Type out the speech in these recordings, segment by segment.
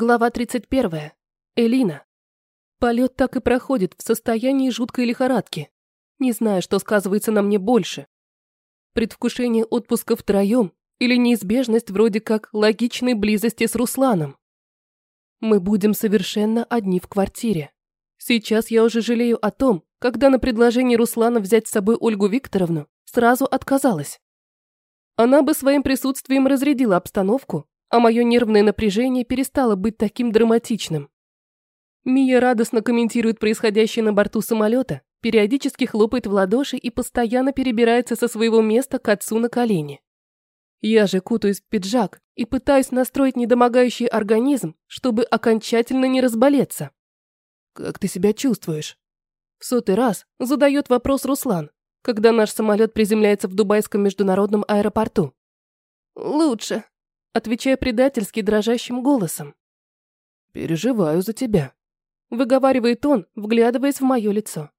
Глава 31. Элина. Полет так и проходит в состоянии жуткой лихорадки. Не знаю, что сказывается на мне больше. Предвкушение отпуска втроем или неизбежность вроде как логичной близости с Русланом. Мы будем совершенно одни в квартире. Сейчас я уже жалею о том, когда на предложение Руслана взять с собой Ольгу Викторовну сразу отказалась. Она бы своим присутствием разрядила обстановку, а мое нервное напряжение перестало быть таким драматичным. Мия радостно комментирует происходящее на борту самолета, периодически хлопает в ладоши и постоянно перебирается со своего места к отцу на колени. Я же кутаюсь в пиджак и пытаюсь настроить недомогающий организм, чтобы окончательно не разболеться. «Как ты себя чувствуешь?» В сотый раз задает вопрос Руслан, когда наш самолет приземляется в Дубайском международном аэропорту. «Лучше», отвечая предательски дрожащим голосом. «Переживаю за тебя», – выговаривает он, вглядываясь в мое лицо.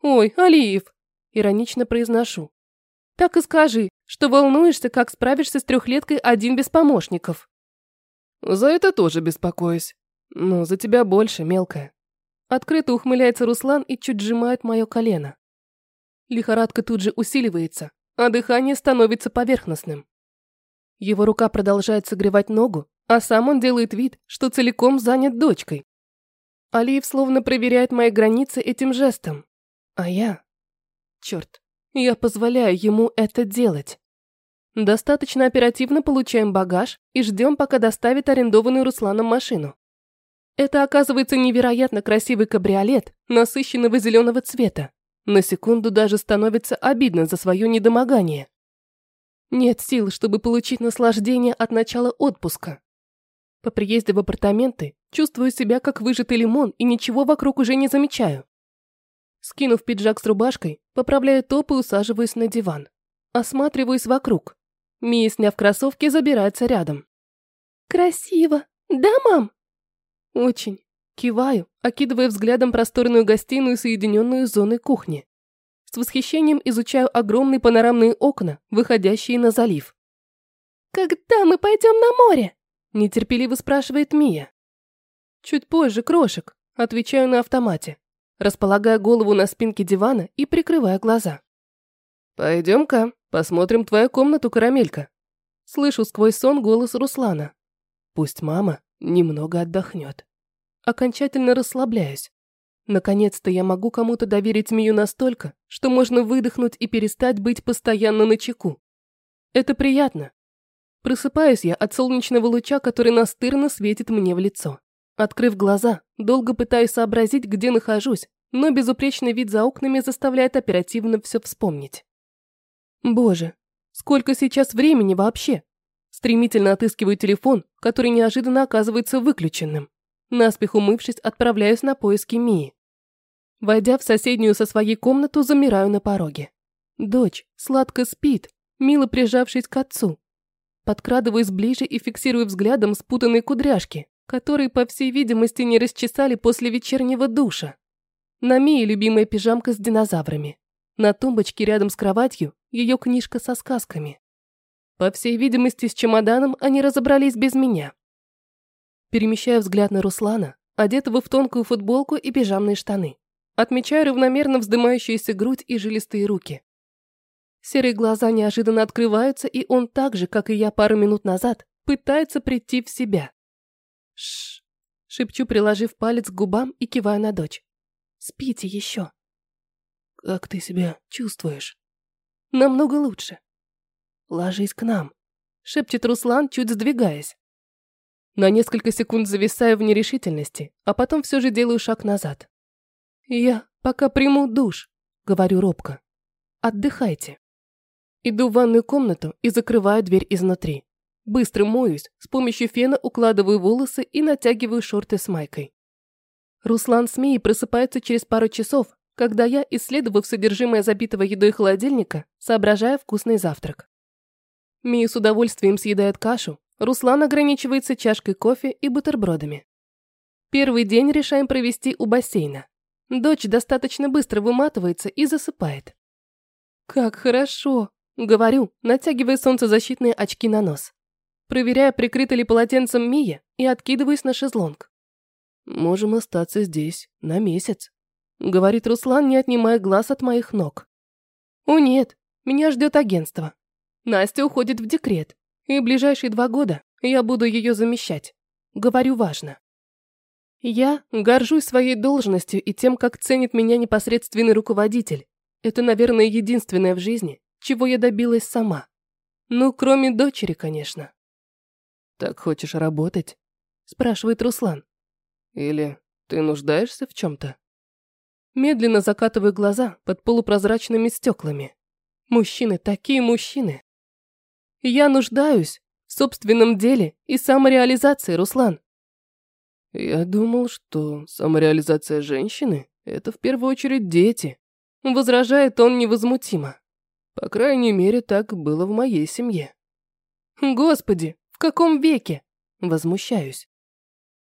«Ой, Алиев!» – иронично произношу. «Так и скажи, что волнуешься, как справишься с трехлеткой один без помощников». «За это тоже беспокоюсь. Но за тебя больше, мелкая». Открыто ухмыляется Руслан и чуть сжимает мое колено. Лихорадка тут же усиливается, а дыхание становится поверхностным. Его рука продолжает согревать ногу, а сам он делает вид, что целиком занят дочкой. Алиев словно проверяет мои границы этим жестом. А я... Черт, я позволяю ему это делать. Достаточно оперативно получаем багаж и ждем, пока доставит арендованную Русланом машину. Это оказывается невероятно красивый кабриолет, насыщенного зеленого цвета. На секунду даже становится обидно за свое недомогание. Нет сил, чтобы получить наслаждение от начала отпуска. По приезде в апартаменты чувствую себя как выжатый лимон и ничего вокруг уже не замечаю. Скинув пиджак с рубашкой, поправляю топ и усаживаюсь на диван. Осматриваюсь вокруг. Мия, сняв кроссовки, забирается рядом. «Красиво! Да, мам?» «Очень». Киваю, окидывая взглядом просторную гостиную, соединенную с зоной кухни. С восхищением изучаю огромные панорамные окна, выходящие на залив. «Когда мы пойдем на море?» – нетерпеливо спрашивает Мия. «Чуть позже, крошек», – отвечаю на автомате, располагая голову на спинке дивана и прикрывая глаза. «Пойдем-ка, посмотрим твою комнату, карамелька». Слышу сквозь сон голос Руслана. Пусть мама немного отдохнет. Окончательно расслабляюсь. Наконец-то я могу кому-то доверить Мию настолько, что можно выдохнуть и перестать быть постоянно на чеку. Это приятно. Просыпаюсь я от солнечного луча, который настырно светит мне в лицо. Открыв глаза, долго пытаюсь сообразить, где нахожусь, но безупречный вид за окнами заставляет оперативно все вспомнить. Боже, сколько сейчас времени вообще? Стремительно отыскиваю телефон, который неожиданно оказывается выключенным. Наспех умывшись, отправляюсь на поиски Мии. Войдя в соседнюю со своей комнату, замираю на пороге. Дочь сладко спит, мило прижавшись к отцу. Подкрадываюсь ближе и фиксирую взглядом спутанные кудряшки, которые, по всей видимости, не расчесали после вечернего душа. На Мии любимая пижамка с динозаврами. На тумбочке рядом с кроватью ее книжка со сказками. По всей видимости, с чемоданом они разобрались без меня. Перемещаю взгляд на Руслана, одетого в тонкую футболку и пижамные штаны. Отмечаю равномерно вздымающуюся грудь и жилистые руки. Серые глаза неожиданно открываются, и он так же, как и я пару минут назад, пытается прийти в себя. Шш, шепчу, приложив палец к губам и киваю на дочь. Спите еще. Как ты себя чувствуешь? Намного лучше. Ложись к нам, шепчет Руслан, чуть сдвигаясь. На несколько секунд зависаю в нерешительности, а потом все же делаю шаг назад. «Я пока приму душ», — говорю робко. «Отдыхайте». Иду в ванную комнату и закрываю дверь изнутри. Быстро моюсь, с помощью фена укладываю волосы и натягиваю шорты с майкой. Руслан с Мией просыпаются через пару часов, когда я, исследовав содержимое забитого едой холодильника, соображаю вкусный завтрак. Мия с удовольствием съедает кашу, Руслан ограничивается чашкой кофе и бутербродами. Первый день решаем провести у бассейна. Дочь достаточно быстро выматывается и засыпает. «Как хорошо!» – говорю, натягивая солнцезащитные очки на нос. проверяя, прикрыта ли полотенцем Мия, и откидываюсь на шезлонг. «Можем остаться здесь на месяц», — говорит Руслан, не отнимая глаз от моих ног. «О нет, меня ждет агентство. Настя уходит в декрет, и ближайшие два года я буду ее замещать. Говорю важно. Я горжусь своей должностью и тем, как ценит меня непосредственный руководитель. Это, наверное, единственное в жизни, чего я добилась сама. Ну, кроме дочери, конечно. «Так хочешь работать?» – спрашивает Руслан. «Или ты нуждаешься в чем-то?» Медленно закатываю глаза под полупрозрачными стеклами. Мужчины такие мужчины. Я нуждаюсь в собственном деле и самореализации, Руслан. Я думал, что самореализация женщины – это в первую очередь дети. Возражает он невозмутимо. По крайней мере, так было в моей семье. Господи, в каком веке? Возмущаюсь.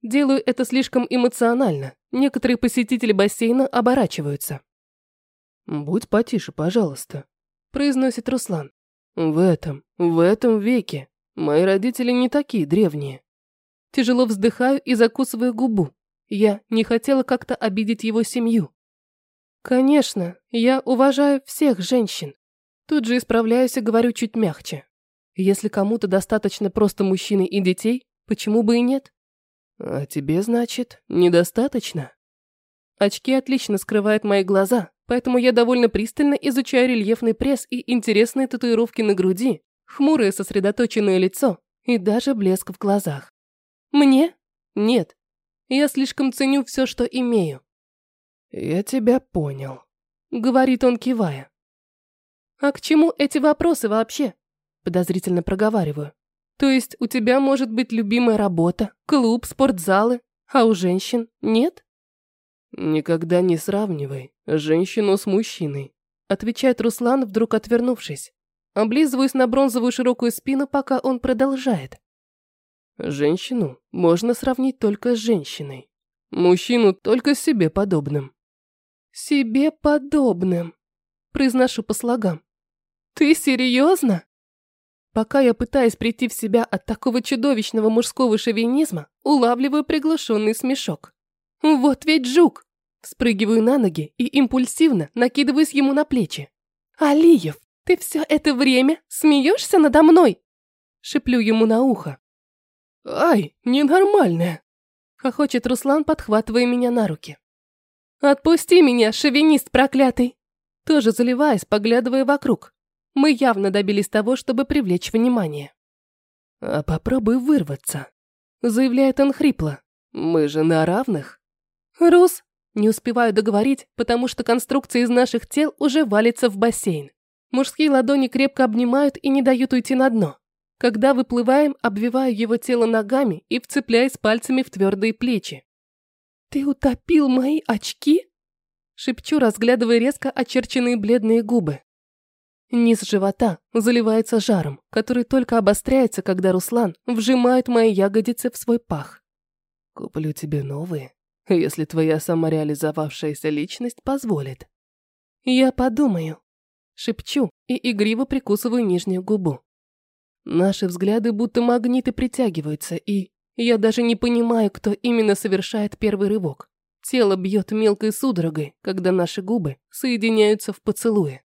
Делаю это слишком эмоционально. Некоторые посетители бассейна оборачиваются. «Будь потише, пожалуйста», – произносит Руслан. «В этом, в этом веке мои родители не такие древние». Тяжело вздыхаю и закусываю губу. Я не хотела как-то обидеть его семью. Конечно, я уважаю всех женщин. Тут же исправляюсь и говорю чуть мягче. Если кому-то достаточно просто мужчины и детей, почему бы и нет? А тебе, значит, недостаточно? Очки отлично скрывают мои глаза, поэтому я довольно пристально изучаю рельефный пресс и интересные татуировки на груди, хмурое сосредоточенное лицо и даже блеск в глазах. Мне? Нет. Я слишком ценю все, что имею. Я тебя понял, говорит он, кивая. А к чему эти вопросы вообще? Подозрительно проговариваю. То есть у тебя может быть любимая работа, клуб, спортзалы, а у женщин нет? Никогда не сравнивай женщину с мужчиной, отвечает Руслан, вдруг отвернувшись. Облизываюсь на бронзовую широкую спину, пока он продолжает. Женщину можно сравнить только с женщиной. Мужчину только с себе подобным. Себе подобным. Произношу по слогам. Ты серьезно? Пока я пытаюсь прийти в себя от такого чудовищного мужского шовинизма, улавливаю приглушенный смешок. Вот ведь жук! Спрыгиваю на ноги и импульсивно накидываюсь ему на плечи. «Алиев, ты все это время смеешься надо мной?» Шиплю ему на ухо. «Ай, ненормальная!» Хохочет Руслан, подхватывая меня на руки. «Отпусти меня, шовинист проклятый!» Тоже заливаясь, поглядывая вокруг. Мы явно добились того, чтобы привлечь внимание. «А попробуй вырваться», — заявляет он хрипло. «Мы же на равных». «Рус!» Не успеваю договорить, потому что конструкция из наших тел уже валится в бассейн. Мужские ладони крепко обнимают и не дают уйти на дно. Когда выплываем, обвиваю его тело ногами и вцепляюсь пальцами в твердые плечи. «Ты утопил мои очки?» Шепчу, разглядывая резко очерченные бледные губы. Низ живота заливается жаром, который только обостряется, когда Руслан вжимает мои ягодицы в свой пах. Куплю тебе новые, если твоя самореализовавшаяся личность позволит. Я подумаю. Шепчу и игриво прикусываю нижнюю губу. Наши взгляды будто магниты притягиваются, и я даже не понимаю, кто именно совершает первый рывок. Тело бьет мелкой судорогой, когда наши губы соединяются в поцелуе.